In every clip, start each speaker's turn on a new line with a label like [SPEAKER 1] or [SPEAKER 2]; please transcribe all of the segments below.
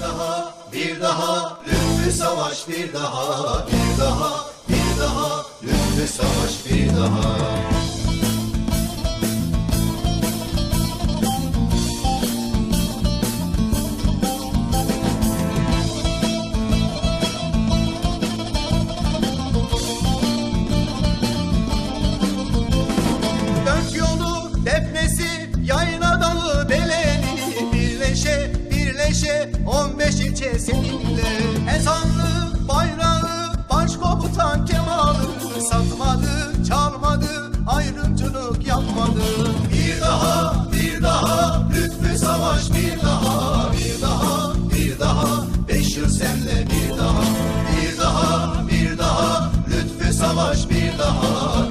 [SPEAKER 1] Bir daha, bir daha, Lütfü Savaş bir daha, bir daha, bir daha, Lütfü Savaş bir daha. Dört yolu defnesi seninle. Ezanlı bayrağı başkomutan kemalı Satmadı çalmadı ayrımcılık yapmadı. Bir daha bir daha lütfü savaş bir daha. Bir daha bir daha beş yıl senle bir daha. Bir daha bir daha lütfü savaş bir daha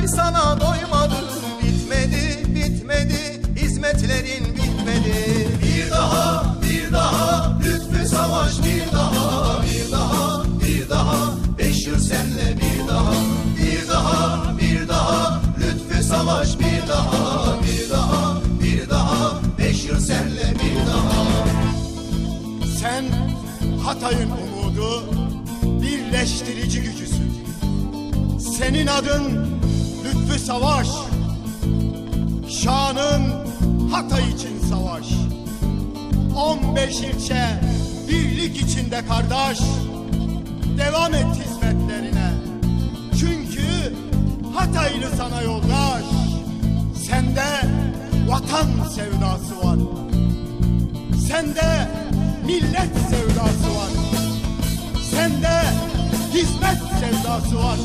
[SPEAKER 1] Hatay sana doymadı Bitmedi, bitmedi Hizmetlerin bitmedi. Bir daha, bir daha Lütfü savaş bir daha Bir daha, bir daha Beş yıl senle bir daha. Bir daha, bir daha Lütfü savaş bir daha Bir daha, bir daha Beş yıl senle bir daha.
[SPEAKER 2] Sen Hatay'ın umudu, birleştirici gücüsün. Senin adın Lütfü Savaş. Şanın Hatay için savaş. 15 ilçe birlik içinde kardeş. Devam et hizmetlerine. Çünkü Hataylı sana yoldaş. Sende vatan sevdası var. Sende millet sevdası var. Sende hizmet sevdası var.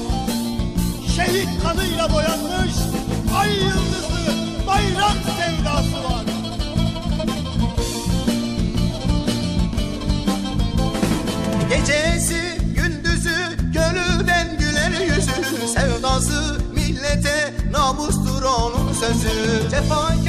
[SPEAKER 2] Şehit kanıyla boyanmış ay yıldızlı bayrak sevdası var.
[SPEAKER 1] Gecesi gündüzü gönülden güler yüzü Sevdası millete namustur onun sözü Cefakar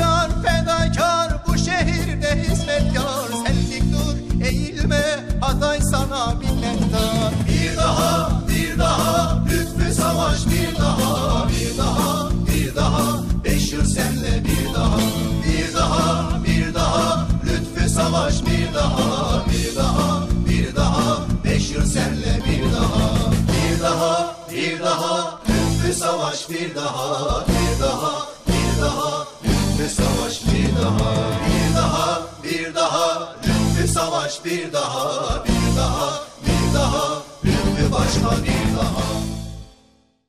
[SPEAKER 1] savaş bir daha Bir daha bir daha beş yıl senle bir daha Bir daha bir daha lütfü savaş bir daha Bir daha bir daha lütfü savaş bir daha Bir daha bir daha lütfü savaş bir daha Bir daha bir daha lütfü başka bir daha